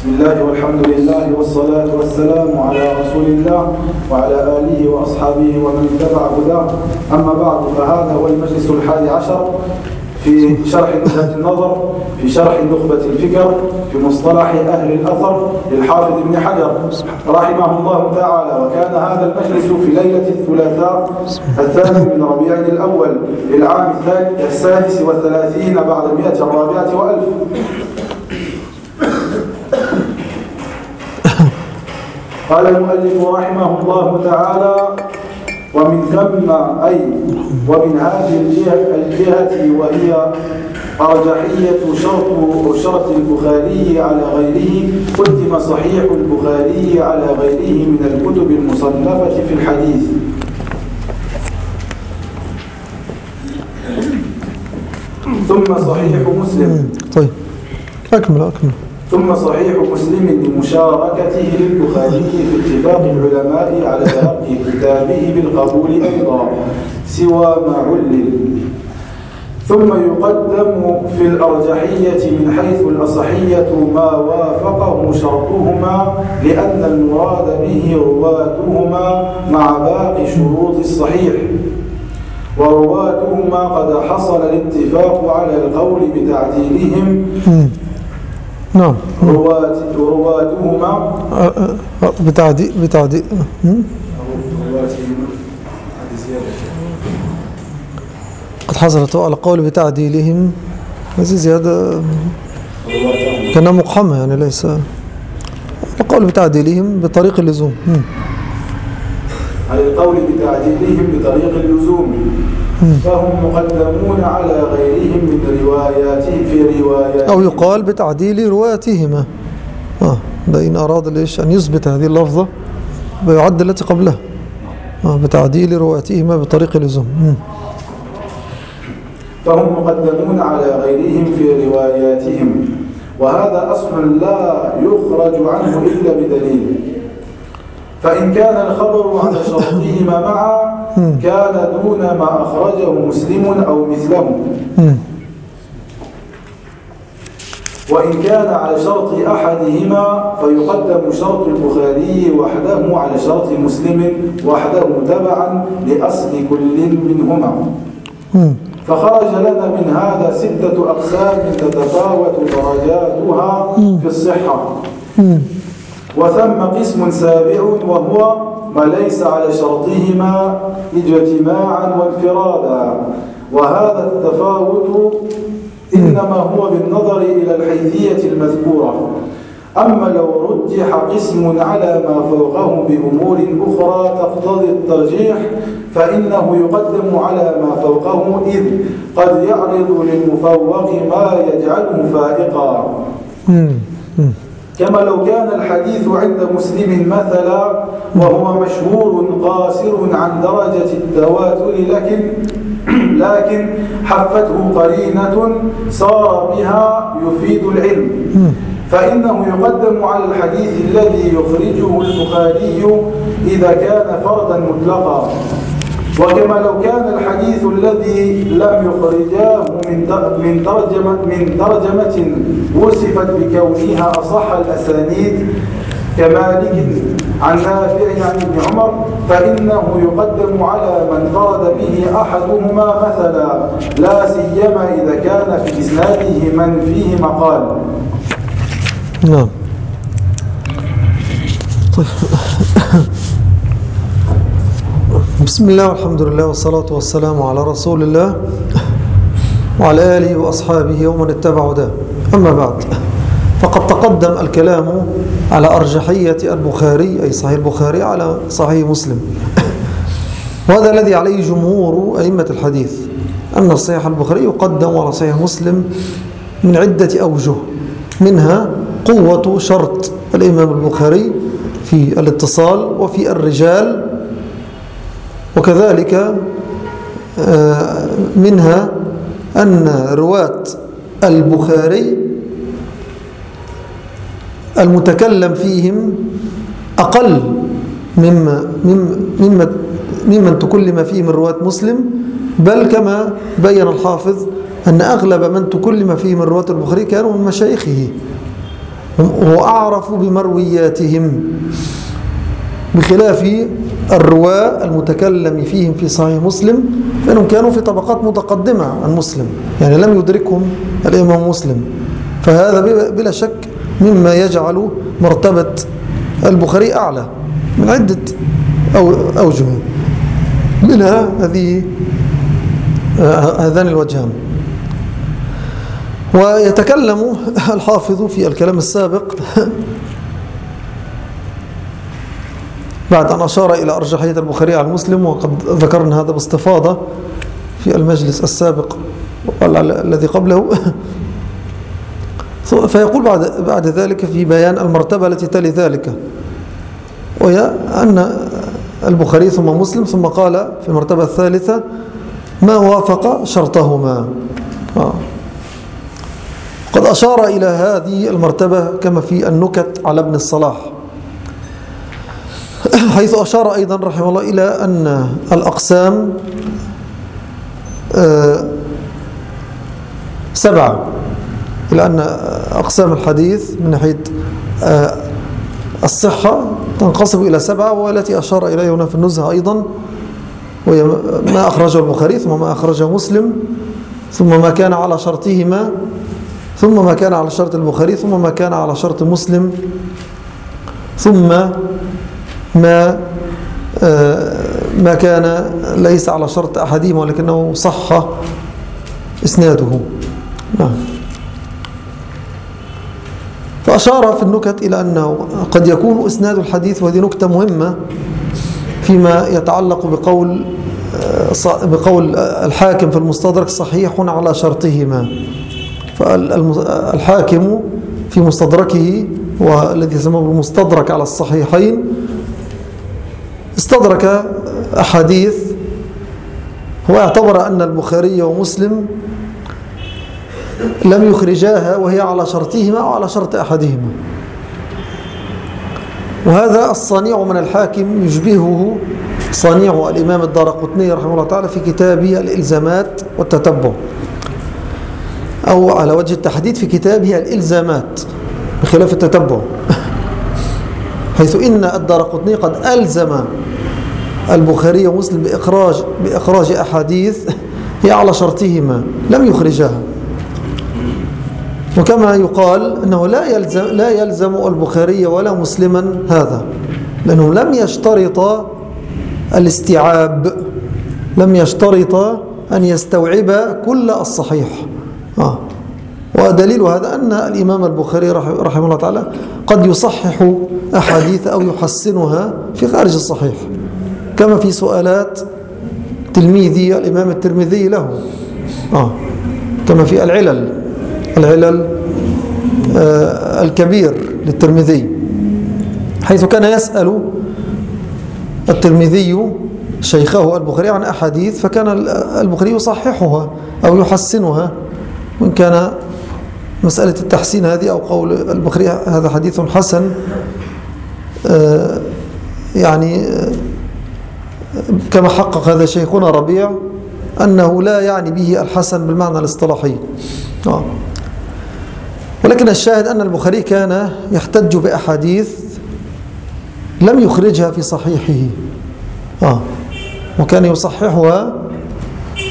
بسم الله والحمد لله والصلاة والسلام على رسول الله وعلى آله وأصحابه ومن اتبع هداه. أما بعد فهذا هو المجلس الحادي عشر في شرح نزهة النظر في شرح نخبة الفكر في مصطلح أهل الأثر للحافظ ابن حجر رحمه الله تعالى. وكان هذا المجلس في ليلة الثلاثاء الثاني من ربيع الأول للعام السادس والثلاثين بعد المئة الرابعة وألف. قال المؤلف رحمه الله تعالى ومن ثم أي ومن هذه الجهة, الجهة وهي أرجحية شرط شرط البخاري على غيره قدم صحيح البخاري على غيره من الكتب المصنفة في الحديث. ثم صحيح مسلم. طيب. أكمل أكمل. ثم صحيح مسلم لمشاركته للبخاري في اتفاق العلماء على تلقي كتابه بالقبول أيضا سوى ما علل. ثم يقدم في الأرجحية من حيث الأصحية ما وافقه شرطهما لأن المراد به رواتهما مع باقي شروط الصحيح. ورواتهما قد حصل الاتفاق على القول بتعديلهم نعم. روات رواتهما أه، أه، بتعدي بتعدي. هم؟ قد حصلت على قول بتعديلهم. هذه زيادة كان مقحمة يعني ليس القول بتعديلهم بطريق اللزوم. على القول بتعديلهم بطريق اللزوم. فهم مقدمون على غيرهم من رواياتهم في روايات أو يقال بتعديل روايتهما آه ده إن أراد ليش؟ أن يثبت هذه اللفظة بيعدل التي قبلها. آه بتعديل روايتهما بطريق اللزوم هم. فهم مقدمون على غيرهم في رواياتهم. وهذا أصل لا يخرج عنه إلا بدليل. فإن كان الخبر على شرطهما معا كان دون ما أخرجه مسلم أو مثله. وإن كان على شرط أحدهما فيقدم شرط البخاري وحده على شرط مسلم وحده تبعا لأصل كل منهما هم. فخرج لنا من هذا ستة أقسام تتفاوت درجاتها في الصحة. وثم قسم سابع وهو ما ليس على شرطهما اجتماعا وانفرادا. وهذا التفاوت إنما هو بالنظر إلى الحيثية المذكورة. أما لو رجح قسم على ما فوقه بأمور أخرى تقتضي الترجيح فإنه يقدم على ما فوقه إذ قد يعرض للمفوق ما يجعله فائقا. كما لو كان الحديث عند مسلم مثلا وهو مشهور قاصر عن درجة التواتر لكن لكن حفته قرينة صار بها يفيد العلم. فإنه يقدم على الحديث الذي يخرجه البخاري إذا كان فردا مطلقا. وكما لو كان الحديث الذي لم يخرجاه من من ترجمة من ترجمة وصفت بكونها أصح الأسانيد كمالك عن نافع عن ابن عمر فإنه يقدم على من فرد به أحدهما مثلا لا سيما إذا كان في إسناده من فيه مقال نعم طيب بسم الله والحمد لله والصلاة والسلام على رسول الله وعلى آله وأصحابه ومن اتبع ده أما بعد فقد تقدم الكلام على أرجحية البخاري أي صحيح البخاري على صحيح مسلم. وهذا الذي عليه جمهور أئمة الحديث أن صحيح البخاري يقدم على صحيح مسلم من عدة أوجه. منها قوة شرط الإمام البخاري في الاتصال وفي الرجال وكذلك منها أن رواة البخاري المتكلم فيهم أقل مما مما ممن تكلم فيه من رواة مسلم بل كما بين الحافظ أن أغلب من تكلم فيه من رواة البخاري كانوا من مشايخه وأعرف بمروياتهم بخلاف الرواة المتكلم فيهم في صحيح مسلم فإنهم كانوا في طبقات متقدمة عن مسلم يعني لم يدركهم الإمام مسلم. فهذا بلا شك مما يجعل مرتبة البخاري أعلى من عدة أوجه. منها هذه هذان الوجهان. ويتكلم الحافظ في الكلام السابق بعد أن أشار إلى أرجحية البخاري على المسلم وقد ذكرنا هذا باستفاضة في المجلس السابق الذي قبله. فيقول بعد, بعد ذلك في بيان المرتبة التي تلي ذلك وهي أن البخاري ثم مسلم ثم قال في المرتبة الثالثة ما وافق شرطهما. آه. قد أشار إلى هذه المرتبة كما في النكت على ابن الصلاح. حيث أشار أيضا رحمه الله إلى أن الأقسام آه، سبعة. إلى أن أقسام الحديث من ناحية آه، الصحة تنقسم إلى سبعة والتي أشار إليها هنا في النزهة أيضا وهي ما أخرجه البخاري ثم ما أخرجه مسلم ثم ما كان على شرطهما ثم ما كان على شرط البخاري ثم ما كان على شرط مسلم ثم ما آه، ما كان ليس على شرط أحدهما ولكنه صح إسناده. نعم. فأشار في النكت إلى أنه قد يكون إسناد الحديث وهذه نكتة مهمة فيما يتعلق بقول آه، بقول الحاكم في المستدرك صحيح على شرطهما. فالحاكم في مستدركه والذي يسمى بالمستدرك على الصحيحين استدرك أحاديث هو اعتبر أن البخاري ومسلم لم يخرجاها وهي على شرطهما أو على شرط أحدهما. وهذا الصنيع من الحاكم يشبهه صنيع الإمام الدار قطني رحمه الله تعالى في كتابه الإلزامات والتتبع أو على وجه التحديد في كتابه الإلزامات بخلاف التتبع. حيث إن الدار قطني قد ألزم البخاري ومسلم بإخراج, بإخراج أحاديث هي على شرطهما لم يخرجها. وكما يقال أنه لا يلزم, لا يلزم البخاري ولا مسلما هذا لأنه لم يشترط الاستيعاب لم يشترط أن يستوعب كل الصحيح. آه. ودليل هذا أن الإمام البخاري رحمه الله تعالى قد يصحح أحاديث أو يحسنها في خارج الصحيح. كما في سؤالات تلميذي الإمام الترمذي له آه. كما في العلل العلل آه الكبير للترمذي حيث كان يسأل الترمذي شيخه البخاري عن أحاديث فكان البخاري يصححها أو يحسنها وإن كان مسألة التحسين هذه أو قول البخاري هذا حديث حسن آه يعني آه كما حقق هذا شيخنا ربيع أنه لا يعني به الحسن بالمعنى الاصطلاحي. آه. ولكن الشاهد أن البخاري كان يحتج بأحاديث لم يخرجها في صحيحه. آه. وكان يصححها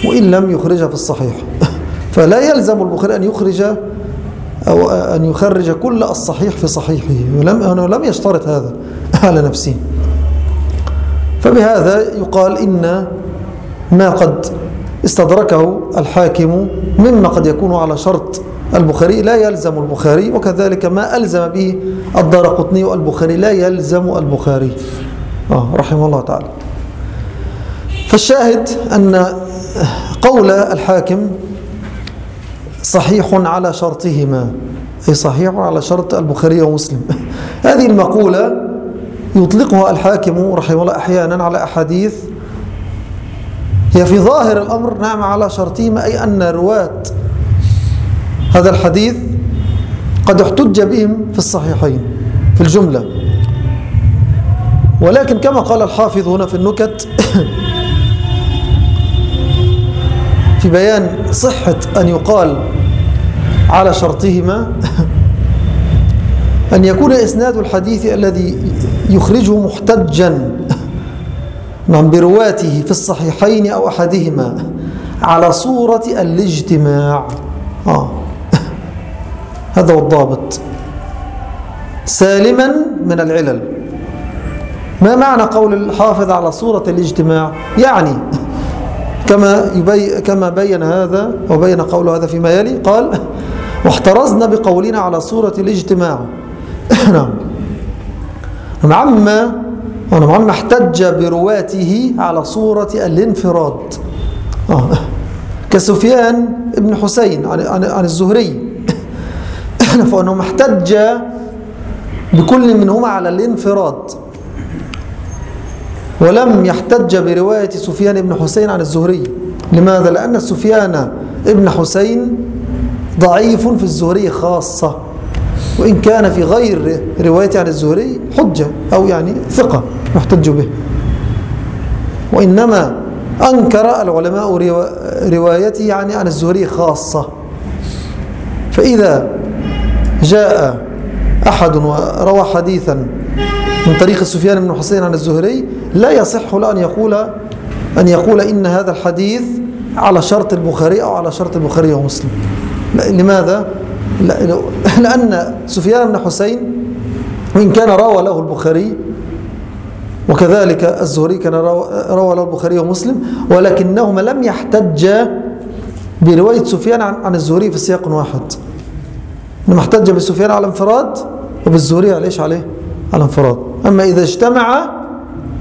وإن لم يخرجها في الصحيح. فلا يلزم البخاري أن يخرج أو أن يخرج كل الصحيح في صحيحه. ولم لم يشترط هذا على نفسه. فبهذا يقال إن ما قد استدركه الحاكم مما قد يكون على شرط البخاري لا يلزم البخاري وكذلك ما ألزم به الدار قطني والبخاري لا يلزم البخاري. آه رحمه الله تعالى. فالشاهد أن قول الحاكم صحيح على شرطهما أي صحيح على شرط البخاري ومسلم. هذه المقولة يطلقها الحاكم رحمه الله أحيانا على أحاديث. هي في ظاهر الأمر نعم على شرطهما أي أن رواة هذا الحديث قد احتج بهم في الصحيحين في الجملة. ولكن كما قال الحافظ هنا في النكت في بيان صحة أن يقال على شرطهما أن يكون إسناد الحديث الذي يخرجه محتجا نعم برواته في الصحيحين أو أحدهما على صورة الاجتماع. آه. هذا هو الضابط. سالما من العلل. ما معنى قول الحافظ على صورة الاجتماع؟ يعني كما, يبي كما بين هذا وبين قوله هذا فيما يلي قال واحترزنا بقولنا على صورة الاجتماع نعم. عما نعم عما احتج برواته على صورة الانفراد. آه. كسفيان ابن حسين عن, عن, عن الزهري. فأنه احتج بكل منهما على الانفراد. ولم يحتج برواية سفيان بن حسين عن الزهري. لماذا؟ لأن سفيان ابن حسين ضعيف في الزهري خاصة. وإن كان في غير رواية عن الزهري حجة أو يعني ثقة محتج به. وإنما أنكر العلماء روايته يعني عن الزهري خاصة. فإذا جاء أحد وروى حديثا من طريق سفيان بن حسين عن الزهري لا يصح له أن يقول أن يقول إن هذا الحديث على شرط البخاري أو على شرط البخاري ومسلم. لماذا؟ لأن سفيان بن حسين وإن كان روى له البخاري وكذلك الزهري كان روى له البخاري ومسلم ولكنهما لم يحتجا برواية سفيان عن الزهري في سياق واحد. انما احتج بسفيان على انفراد وبالزهري على إيش عليه؟ على انفراد. أما إذا اجتمع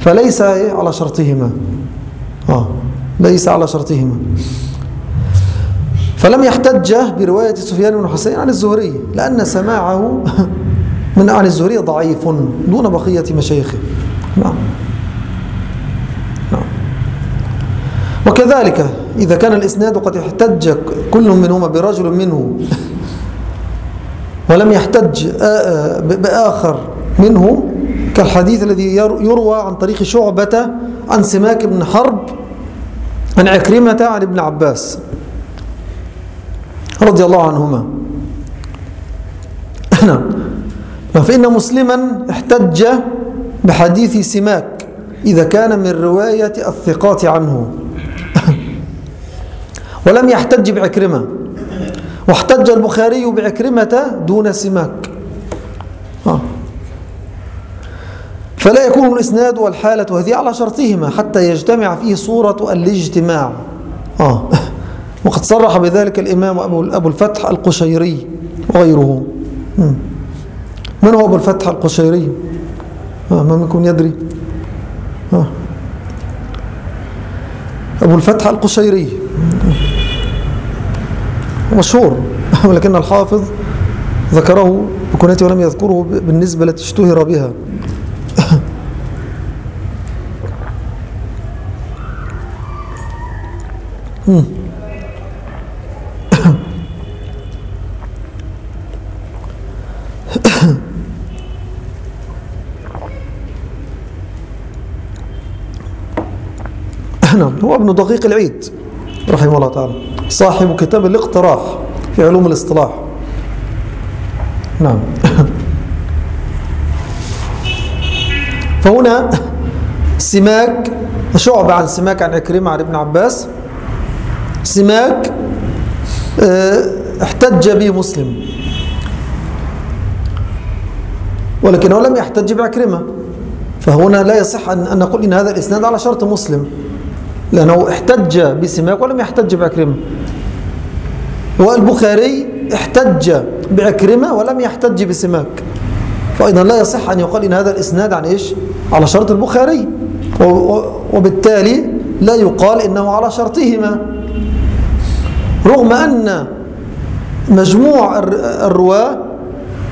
فليس على شرطهما. آه ليس على شرطهما. فلم يحتج برواية سفيان بن حسين عن الزهري لأن سماعه من عن الزهري ضعيف دون بقية مشايخه. نعم. نعم. وكذلك إذا كان الإسناد قد احتج كل منهما برجل منه ولم يحتج بآخر منه كالحديث الذي يروى عن طريق شعبة عن سماك بن حرب عن عكرمة عن ابن عباس. رضي الله عنهما. نعم فإن مسلما احتج بحديث سماك إذا كان من رواية الثقات عنه. ولم يحتج بعكرمة. واحتج البخاري بعكرمة دون سماك. آه. فلا يكون الإسناد والحالة هذه على شرطهما حتى يجتمع فيه صورة الاجتماع. آه. وقد صرح بذلك الإمام أبو الفتح القشيري وغيره. من هو أبو الفتح القشيري؟ آه. ما منكم يدري. آه. أبو الفتح القشيري. مشهور. ولكن الحافظ ذكره بكنيته ولم يذكره بالنسبة التي اشتهر بها. نعم هو ابن دقيق العيد رحمه الله تعالى. صاحب كتاب الاقتراح في علوم الاصطلاح. نعم. فهنا سماك شعب عن سماك عن عكرمة عن ابن عباس. سماك آه احتج به مسلم ولكنه لم يحتج بعكرمة. فهنا لا يصح أن نقول إن هذا الإسناد على شرط مسلم. لأنه احتج بسماك ولم يحتج بعكرمة والبخاري احتج بعكرمة ولم يحتج بسماك. فأيضا لا يصح أن يقال إن هذا الإسناد عن إيش؟ على شرط البخاري. وبالتالي لا يقال إنه على شرطهما. رغم أن مجموع الرواة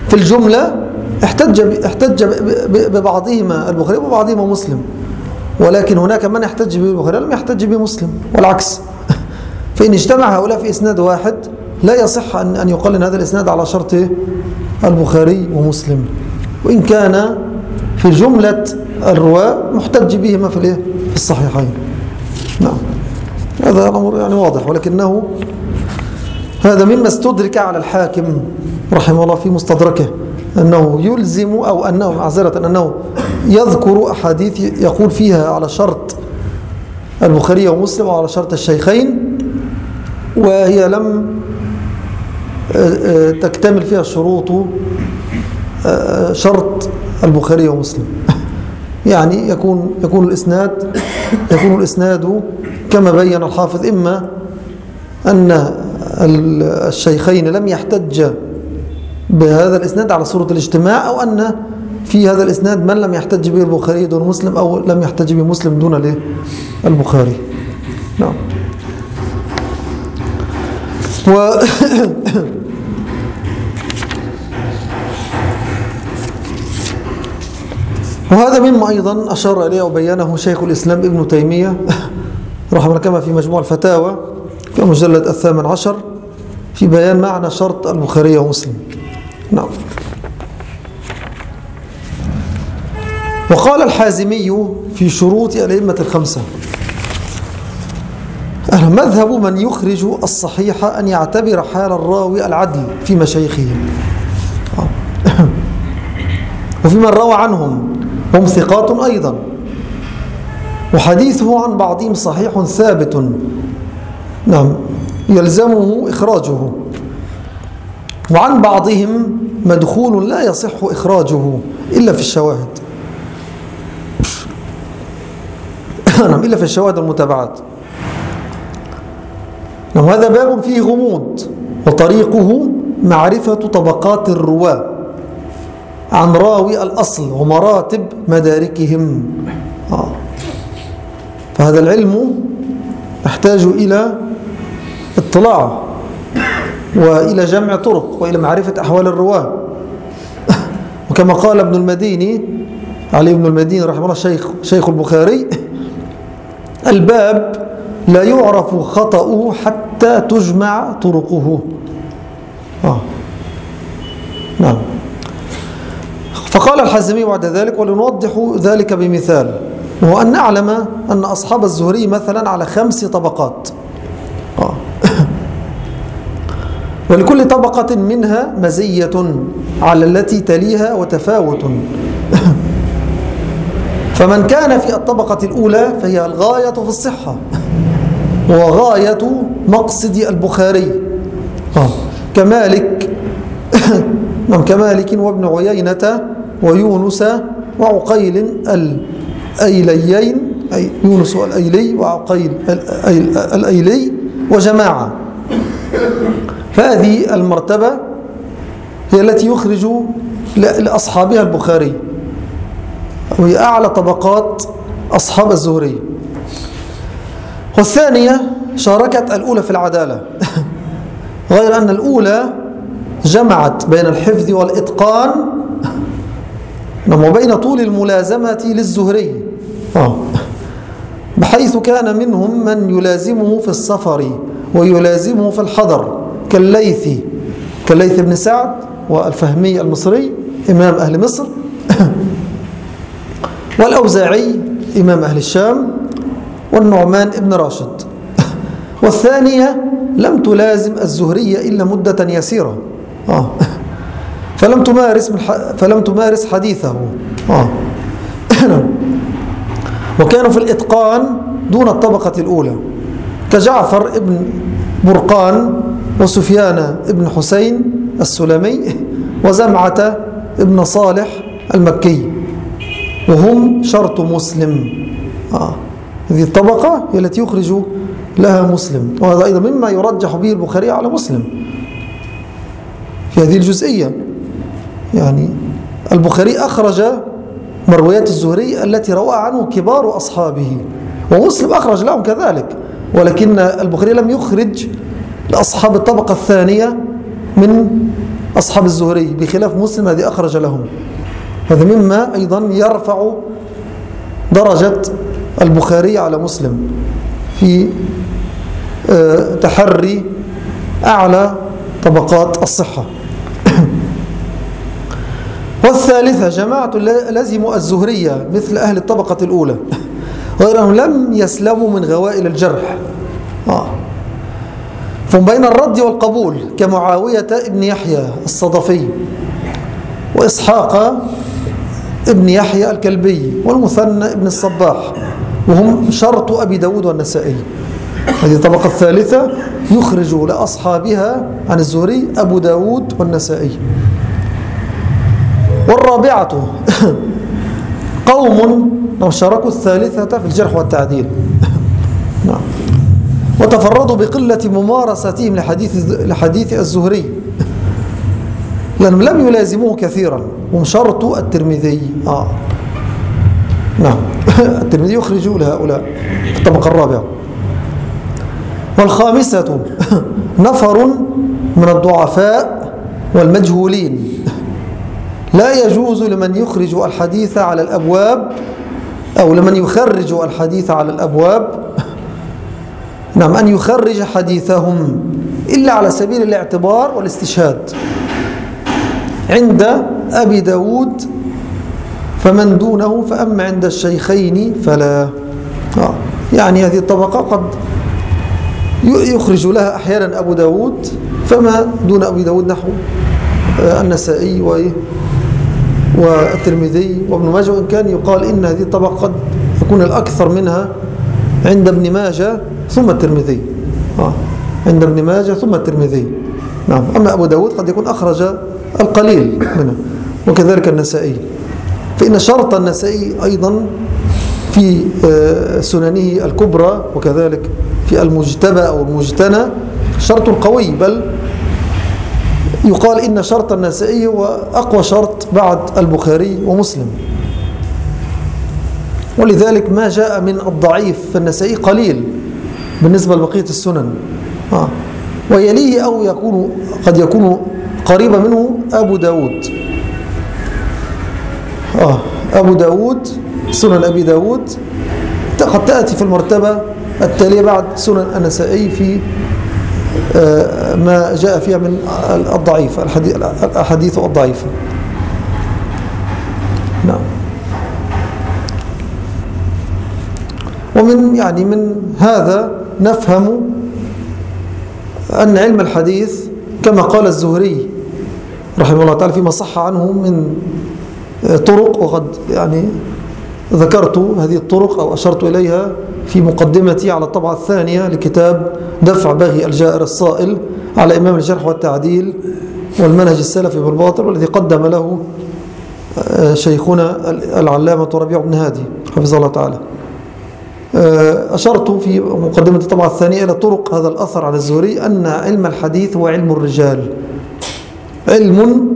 في الجملة احتج احتج ببعضهما البخاري وبعضهما مسلم ولكن هناك من يحتج به البخاري لم يحتج به مسلم والعكس. فإن اجتمع هؤلاء في إسناد واحد لا يصح أن أن يقال هذا الإسناد على شرط البخاري ومسلم. وإن كان في جملة الرواة محتج بهما في في الصحيحين. نعم. هذا الأمر يعني واضح ولكنه هذا مما استدرك على الحاكم رحمه الله في مستدركه أنه يلزم أو أنه معذرة أنه يذكر أحاديث يقول فيها على شرط البخاري ومسلم وعلى شرط الشيخين وهي لم آه، آه، تكتمل فيها شروط آه، شرط البخاري ومسلم. يعني يكون يكون الإسناد يكون الإسناد كما بين الحافظ إما أن الشيخين لم يحتج بهذا الإسناد على صورة الاجتماع أو أن في هذا الإسناد من لم يحتج به البخاري دون مسلم أو لم يحتج به مسلم دون البخاري. نعم. و وهذا مما أيضا أشار إليه وبينه شيخ الإسلام ابن تيمية رحمه الله كما في مجموع الفتاوى في المجلد الثامن عشر في بيان معنى شرط البخاري ومسلم. نعم. وقال الحازمي في شروط الأئمة الخمسة. مذهب من يخرج الصحيح أن يعتبر حال الراوي العدل في مشايخه وفي من روى عنهم هم ثقات أيضا. وحديثه عن بعضهم صحيح ثابت. نعم يلزمه إخراجه. وعن بعضهم مدخول لا يصح إخراجه إلا في الشواهد. نعم إلا في الشواهد المتابعات. نعم هذا باب فيه غموض وطريقه معرفة طبقات الرواة عن راوي الأصل ومراتب مداركهم. آه. فهذا العلم يحتاج إلى اطلاع وإلى جمع طرق وإلى معرفة أحوال الرواة. وكما قال ابن المديني علي بن المديني رحمه الله شيخ, شيخ البخاري الباب لا يعرف خطأه حتى تجمع طرقه. آه. نعم. فقال الحزمي بعد ذلك ولنوضح ذلك بمثال. وهو أن نعلم أن أصحاب الزهري مثلا على خمس طبقات. آه. ولكل طبقة منها مزية على التي تليها وتفاوت. فمن كان في الطبقة الأولى فهي الغاية في الصحة. وغاية مقصد البخاري. آه. كمالك. نعم كمالك وابن عيينة ويونس وعقيل الأيليين. أي يونس الأيلي وعقيل الأيلي وجماعة. فهذه المرتبة هي التي يخرج لأصحابها البخاري. وهي أعلى طبقات أصحاب الزهري. والثانية شاركت الأولى في العدالة. غير أن الأولى جمعت بين الحفظ والإتقان. وبين طول الملازمة للزهري. آه. بحيث كان منهم من يلازمه في السفر ويلازمه في الحضر كالليث كالليث بن سعد والفهمي المصري إمام أهل مصر. والأوزاعي إمام أهل الشام والنعمان ابن راشد. والثانية لم تلازم الزهرية إلا مدة يسيرة. آه. فلم تمارس من فلم تمارس حديثه. آه. وكانوا في الإتقان دون الطبقة الأولى. كجعفر ابن برقان وسفيان ابن حسين السلمي وزمعة ابن صالح المكي. وهم شرط مسلم. آه. هذه الطبقة هي التي يخرج لها مسلم. وهذا أيضا مما يرجح به البخاري على مسلم. في هذه الجزئية. يعني البخاري أخرج مرويات الزهري التي روى عنه كبار أصحابه. ومسلم أخرج لهم كذلك. ولكن البخاري لم يخرج لأصحاب الطبقة الثانية من أصحاب الزهري. بخلاف مسلم الذي أخرج لهم. هذا مما أيضا يرفع درجة البخاري على مسلم في آه، تحري أعلى طبقات الصحة والثالثة جماعة لزم الزهرية مثل أهل الطبقة الأولى غير أنهم لم يسلموا من غوائل الجرح آه. فهم بين الرد والقبول كمعاوية ابن يحيى الصدفي وإسحاق ابن يحيى الكلبي والمثنى ابن الصباح وهم شرط أبي داود والنسائي. هذه الطبقة الثالثة يخرج لأصحابها عن الزهري أبو داود والنسائي. والرابعة قوم لو شاركوا الثالثة في الجرح والتعديل. نعم. وتفردوا بقلة ممارستهم لحديث, لحديث الزهري. لأنهم لم يلازموه كثيرا. هم شرط الترمذي. آه. نعم. الترمذي يخرج لهؤلاء. الطبقة الرابعة. والخامسة نفر من الضعفاء والمجهولين. لا يجوز لمن يخرج الحديث على الأبواب أو لمن يخرج الحديث على الأبواب. نعم أن يخرج حديثهم إلا على سبيل الاعتبار والاستشهاد. عند أبي داود فمن دونه فأما عند الشيخين فلا آه. يعني هذه الطبقة قد يخرج لها أحيانا أبو داود فما دون أبي داود نحو آه، النسائي والترمذي وابن ماجه وإن كان يقال إن هذه الطبقة قد يكون الأكثر منها عند ابن ماجه ثم الترمذي آه. عند ابن ماجه ثم الترمذي نعم أما أبو داود قد يكون أخرج القليل منه وكذلك النسائي. فإن شرط النسائي أيضا في آه، سننه الكبرى وكذلك في المجتبى أو المجتنى شرط قوي بل يقال إن شرط النسائي هو أقوى شرط بعد البخاري ومسلم. ولذلك ما جاء من الضعيف في النسائي قليل بالنسبة لبقية السنن. آه. ويليه أو يكون قد يكون قريبا منه أبو داود. آه. أبو داود سنن أبي داود قد تأتي في المرتبة التالية بعد سنن النسائي في آه، ما جاء فيها من الضعيف الأحاديث الضعيفة نعم ومن يعني من هذا نفهم أن علم الحديث كما قال الزهري رحمه الله تعالى فيما صح عنه من طرق وقد يعني ذكرت هذه الطرق أو أشرت إليها في مقدمتي على الطبعة الثانية لكتاب دفع بغي الجائر الصائل على إمام الجرح والتعديل والمنهج السلفي بالباطل والذي قدم له آه، شيخنا العلامة ربيع بن هادي حفظه الله تعالى. آه، أشرت في مقدمة الطبعة الثانية إلى طرق هذا الأثر عن الزهري أن علم الحديث هو علم الرجال. علم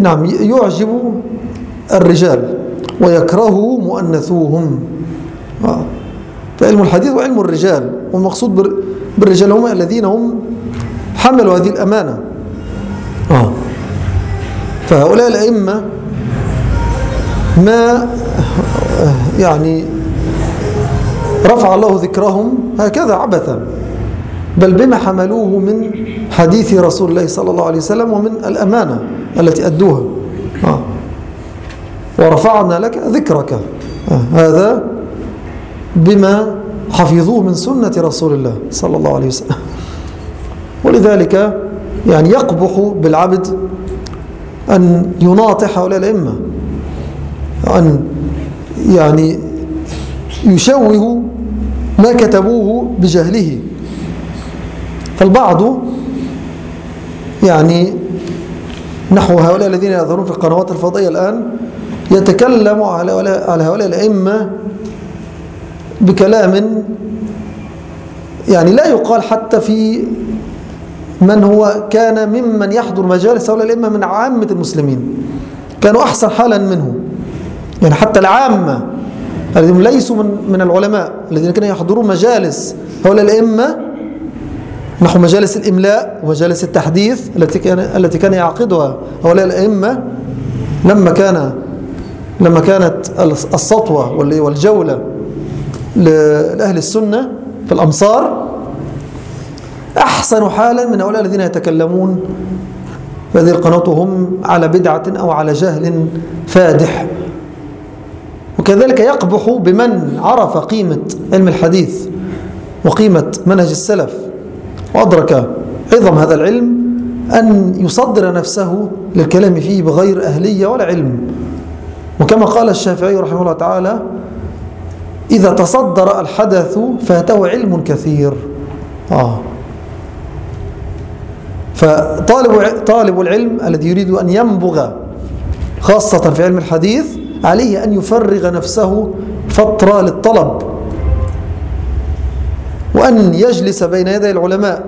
نعم يعجب الرجال ويكره مؤنثوهم آه. فعلم الحديث وعلم الرجال والمقصود بالرجال هم الذين هم حملوا هذه الأمانة آه. فهؤلاء الأئمة ما يعني رفع الله ذكرهم هكذا عبثا بل بما حملوه من حديث رسول الله صلى الله عليه وسلم ومن الأمانة التي أدوها. آه. ورفعنا لك ذكرك. آه. هذا بما حفظوه من سنة رسول الله صلى الله عليه وسلم. ولذلك يعني يقبح بالعبد أن يناطح هؤلاء الأئمة. أن يعني يشوه ما كتبوه بجهله. فالبعض يعني نحو هؤلاء الذين يظهرون في القنوات الفضائية الآن يتكلم على هؤلاء الأئمة بكلام يعني لا يقال حتى في من هو كان ممن يحضر مجالس هؤلاء الأئمة من عامة المسلمين. كانوا أحسن حالا منه. يعني حتى العامة الذين ليسوا من, من العلماء الذين كانوا يحضرون مجالس هؤلاء الأئمة نحو مجالس الإملاء ومجالس التحديث التي كان التي كان يعقدها. هؤلاء الأئمة لما كان لما كانت السطوة والجولة لأهل السنة في الأمصار أحسن حالا من هؤلاء الذين يتكلمون. في هذه القناة وهم على بدعة أو على جهل فادح. وكذلك يقبح بمن عرف قيمة علم الحديث وقيمة منهج السلف. وأدرك عظم هذا العلم أن يصدر نفسه للكلام فيه بغير أهلية ولا علم. وكما قال الشافعي رحمه الله تعالى إذا تصدر الحدث فاته علم كثير. آه. فطالب طالب العلم الذي يريد أن ينبغ خاصة في علم الحديث عليه أن يفرغ نفسه فترة للطلب. وأن يجلس بين يدي العلماء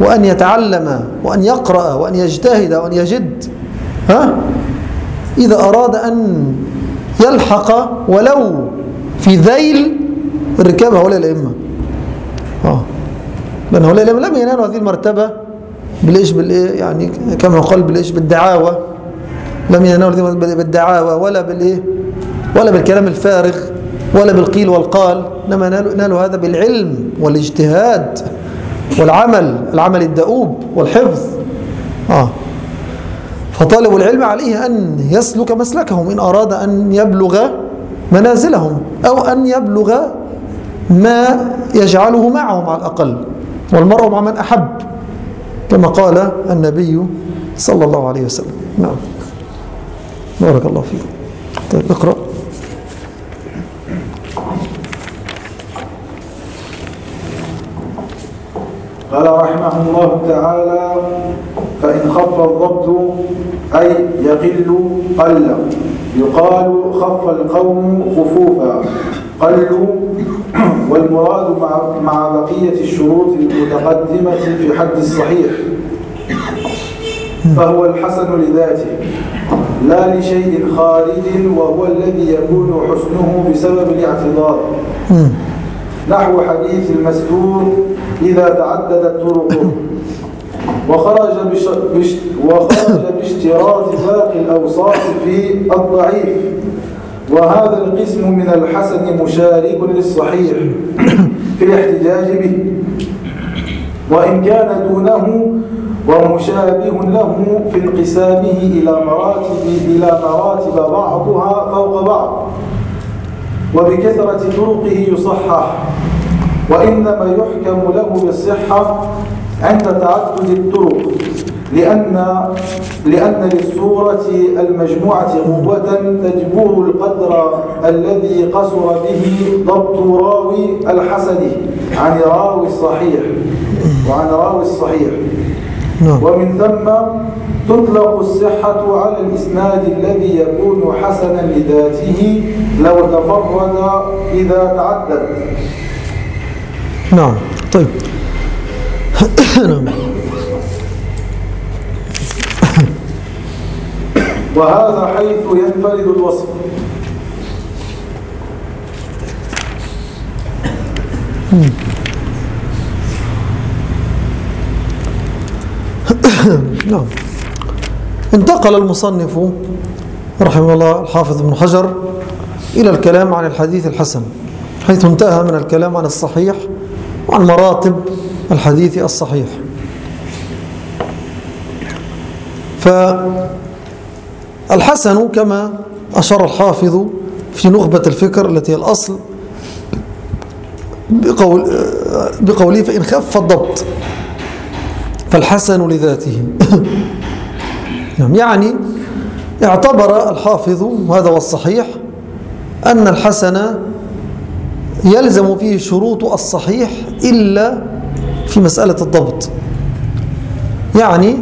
وأن يتعلم وأن يقرأ وأن يجتهد وأن يجد. ها؟ إذا أراد أن يلحق ولو في ذيل الركاب هؤلاء الأئمة. آه. لأن هؤلاء الأئمة لم ينالوا هذه المرتبة بالإيش بالإيه يعني كما يقال بالإيش بالدعاوى. لم ينالوا بالدعاوى ولا بالإيه؟ ولا بالكلام الفارغ. ولا بالقيل والقال إنما نالوا, هذا بالعلم والاجتهاد والعمل العمل الدؤوب والحفظ. آه. فطالب العلم عليه أن يسلك مسلكهم إن أراد أن يبلغ منازلهم أو أن يبلغ ما يجعله معهم على الأقل. والمرء مع من أحب كما قال النبي صلى الله عليه وسلم. نعم. بارك الله فيكم. طيب اقرأ. قال رحمه الله تعالى فإن خف الضبط أي يقل قل. يقال خف القوم خفوفا. قلوا والمراد مع, مع بقية الشروط المتقدمة في حد الصحيح. فهو الحسن لذاته. لا لشيء خارج وهو الذي يكون حسنه بسبب الاعتذار. نحو حديث المستور إذا تعددت طرقه. وخرج, باشتراط باقي الأوصاف في الضعيف. وهذا القسم من الحسن مشارك للصحيح في الاحتجاج به. وإن كان دونه ومشابه له في انقسامه إلى مراتب إلى مراتب بعضها فوق بعض. وبكثرة طرقه يصحح. وإنما يحكم له بالصحة عند تعدد الطرق لأن, لأن للصورة المجموعة قوة تجبر القدر الذي قصر به ضبط راوي الحسن عن راوي الصحيح وعن راوي الصحيح نعم. ومن ثم تطلق الصحة على الإسناد الذي يكون حسنا لذاته لو تفرد إذا تعدد نعم. طيب. نعم وهذا حيث ينفرد الوصف. نعم. انتقل المصنف رحمه الله الحافظ ابن حجر إلى الكلام عن الحديث الحسن حيث انتهى من الكلام عن الصحيح وعن مراتب الحديث الصحيح. فالحسن كما أشار الحافظ في نخبة الفكر التي هي الأصل بقول بقوله فإن خف الضبط فالحسن لذاته. نعم يعني اعتبر الحافظ وهذا هو الصحيح أن الحسن يلزم فيه شروط الصحيح إلا في مسألة الضبط. يعني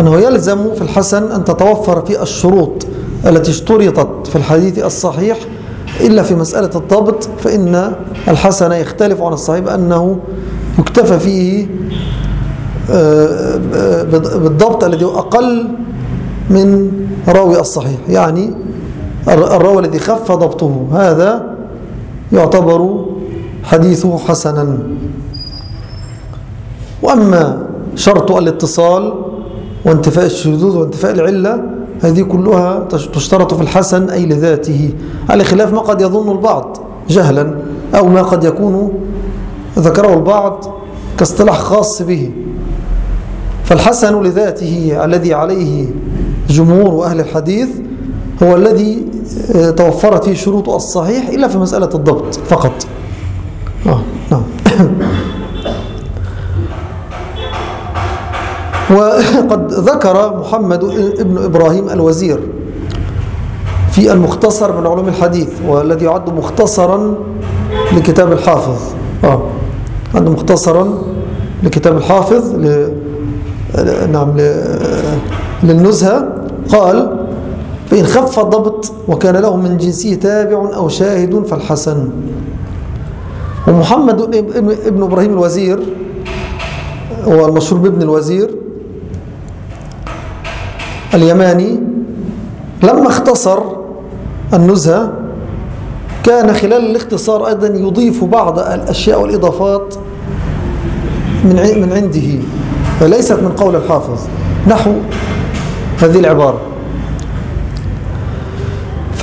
أنه يلزم في الحسن أن تتوفر في الشروط التي اشترطت في الحديث الصحيح إلا في مسألة الضبط فإن الحسن يختلف عن الصحيح بأنه يكتفى فيه آه، بالضبط الذي هو أقل من رأوي الصحيح. يعني الراوي الذي خف ضبطه. هذا يعتبر حديثه حسنا. وأما شرط الاتصال وانتفاء الشذوذ وانتفاء العلة هذه كلها تشترط في الحسن أي لذاته. على خلاف ما قد يظن البعض جهلا أو ما قد يكون ذكره البعض كاصطلاح خاص به. فالحسن لذاته الذي عليه جمهور أهل الحديث هو الذي آه، توفرت فيه شروط الصحيح إلا في مسألة الضبط فقط. آه نعم. وقد ذكر محمد ابن إبراهيم الوزير في المختصر من علوم الحديث والذي يعد مختصرا لكتاب الحافظ. آه. عنده مختصرا لكتاب الحافظ ل... نعم ل... للنزهة. قال فإن خف الضبط وكان له من جنسه تابع أو شاهد فالحسن. ومحمد ابن إبراهيم الوزير هو المشهور بابن الوزير اليماني لما اختصر النزهة كان خلال الاختصار أيضا يضيف بعض الأشياء والإضافات من من عنده فليست من قول الحافظ. نحو هذه العبارة.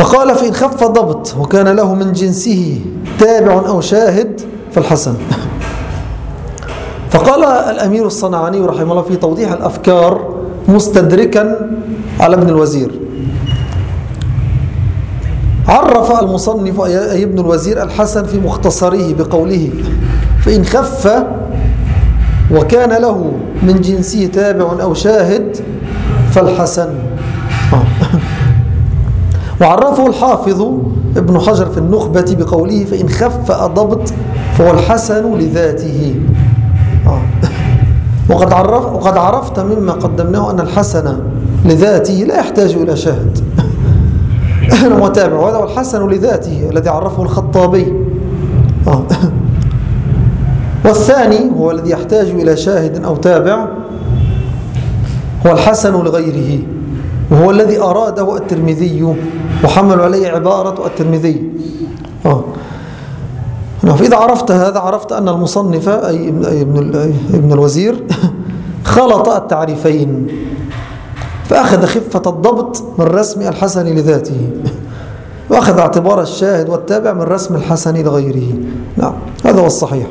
فقال فإن خف ضبط وكان له من جنسه تابع أو شاهد فالحسن. فقال الأمير الصنعاني رحمه الله في توضيح الأفكار مستدركا على ابن الوزير. عرف المصنف أي ابن الوزير الحسن في مختصره بقوله فإن خف وكان له من جنسه تابع أو شاهد فالحسن. وعرفه الحافظ ابن حجر في النخبة بقوله فإن خف أضبط فهو الحسن لذاته. وقد, عرف وقد عرفت مما قدمناه أن الحسن لذاته لا يحتاج إلى شاهد متابع. وهذا هو الحسن لذاته الذي عرفه الخطابي. آه. والثاني هو الذي يحتاج إلى شاهد أو تابع هو الحسن لغيره. وهو الذي أراده الترمذي. وحمل عليه عبارة الترمذي. آه. نعم، فإذا عرفت هذا عرفت أن المصنف أي ابن, ابن الوزير خلط التعريفين فأخذ خفة الضبط من رسم الحسن لذاته وأخذ اعتبار الشاهد والتابع من رسم الحسن لغيره. نعم هذا هو الصحيح.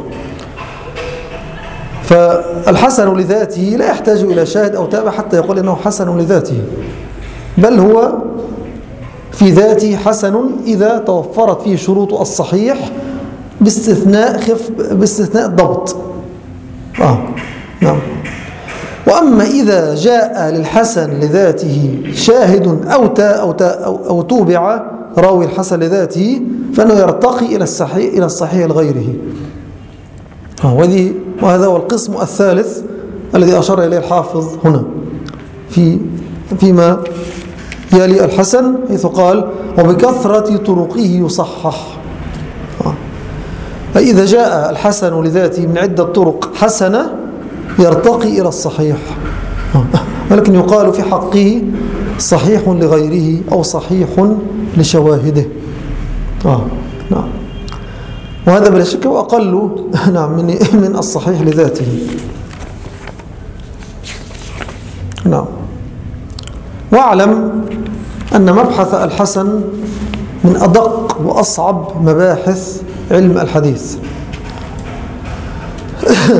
فالحسن لذاته لا يحتاج إلى شاهد أو تابع حتى يقول إنه حسن لذاته. بل هو في ذاته حسن إذا توفرت فيه شروط الصحيح باستثناء خف باستثناء الضبط. آه نعم. وأما إذا جاء للحسن لذاته شاهد أو تا أو, تا أو, أو توبع راوي الحسن لذاته فإنه يرتقي إلى الصحيح إلى الصحيح لغيره. آه، وهذه وهذا هو القسم الثالث الذي أشار إليه الحافظ هنا في فيما يلي الحسن حيث قال وبكثرة طرقه يصحح آه. فإذا جاء الحسن لذاته من عدة طرق حسنة يرتقي إلى الصحيح آه. ولكن يقال في حقه صحيح لغيره أو صحيح لشواهده آه. نعم وهذا بلا شك هو أقل نعم من من الصحيح لذاته نعم واعلم أن مبحث الحسن من أدق وأصعب مباحث علم الحديث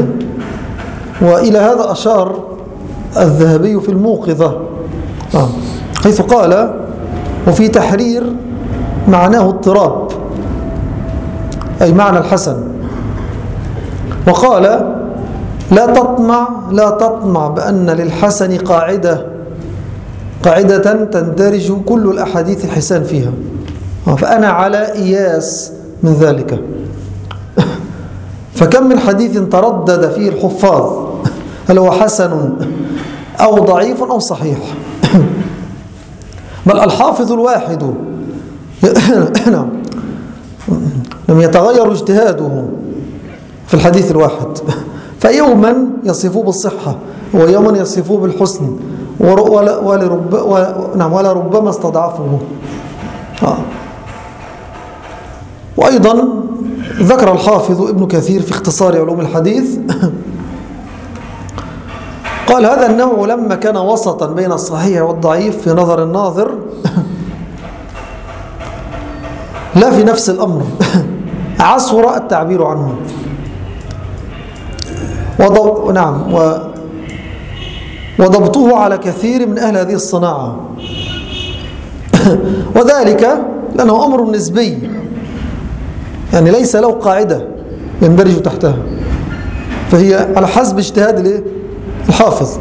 وإلى هذا أشار الذهبي في الموقظة آه. حيث قال وفي تحرير معناه اضطراب أي معنى الحسن وقال لا تطمع لا تطمع بأن للحسن قاعدة قاعدة تندرج كل الأحاديث الحسان فيها. فأنا على إياس من ذلك. فكم من حديث تردد فيه الحفاظ؟ هل هو حسن أو ضعيف أو صحيح؟ بل الحافظ الواحد لم يتغير اجتهاده في الحديث الواحد. فيوما يصفوه بالصحة. ويوما يصفوه بالحسن ولرب نعم ولا ربما استضعفه آه. وأيضا ذكر الحافظ ابن كثير في اختصار علوم الحديث قال هذا النوع لما كان وسطا بين الصحيح والضعيف في نظر الناظر لا في نفس الأمر عصر التعبير عنه وضو... نعم و... وضبطه على كثير من أهل هذه الصناعة. وذلك لأنه أمر نسبي. يعني ليس له قاعدة يندرج تحتها. فهي على حسب اجتهاد الحافظ.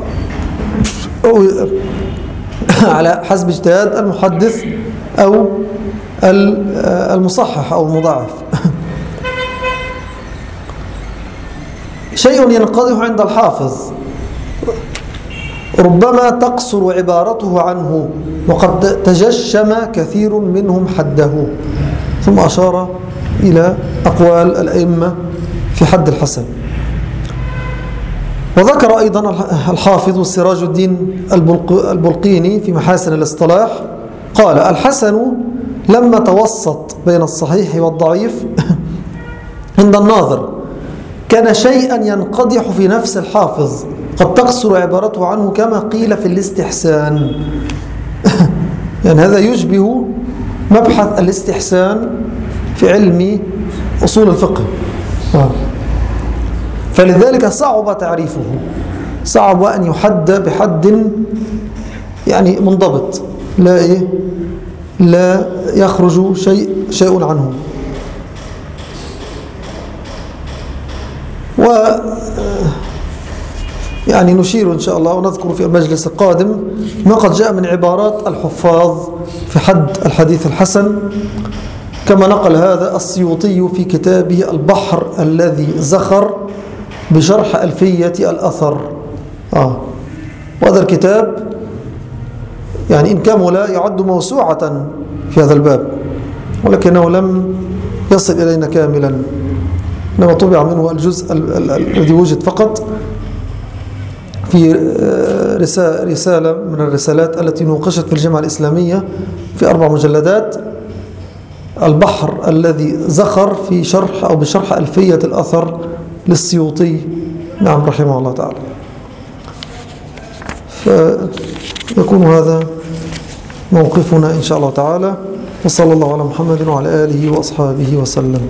على حسب اجتهاد المحدث أو المصحح أو المضاعف. شيء ينقضح عند الحافظ. ربما تقصر عبارته عنه وقد تجشم كثير منهم حده. ثم أشار إلى أقوال الأئمة في حد الحسن. وذكر أيضا الحافظ سراج الدين البلقيني في محاسن الاصطلاح قال الحسن لما توسط بين الصحيح والضعيف عند الناظر كان شيئا ينقضح في نفس الحافظ قد تقصر عبارته عنه كما قيل في الاستحسان. يعني هذا يشبه مبحث الاستحسان في علم أصول الفقه. آه. فلذلك صعب تعريفه. صعب أن يحد بحد يعني منضبط. لا إيه؟ لا يخرج شيء شيء عنه. و يعني نشير إن شاء الله ونذكر في المجلس القادم ما قد جاء من عبارات الحفاظ في حد الحديث الحسن كما نقل هذا السيوطي في كتابه البحر الذي زخر بشرح ألفية الأثر آه. وهذا الكتاب يعني إن كمل يعد موسوعة في هذا الباب ولكنه لم يصل إلينا كاملا إنما طبع منه الجزء الذي وجد فقط في آه، رسالة من الرسالات التي نوقشت في الجامعة الإسلامية في أربع مجلدات. البحر الذي زخر في شرح أو بشرح ألفية الأثر للسيوطي. نعم رحمه الله تعالى. فيكون هذا موقفنا إن شاء الله تعالى. وصلى الله على محمد وعلى آله وأصحابه وسلم.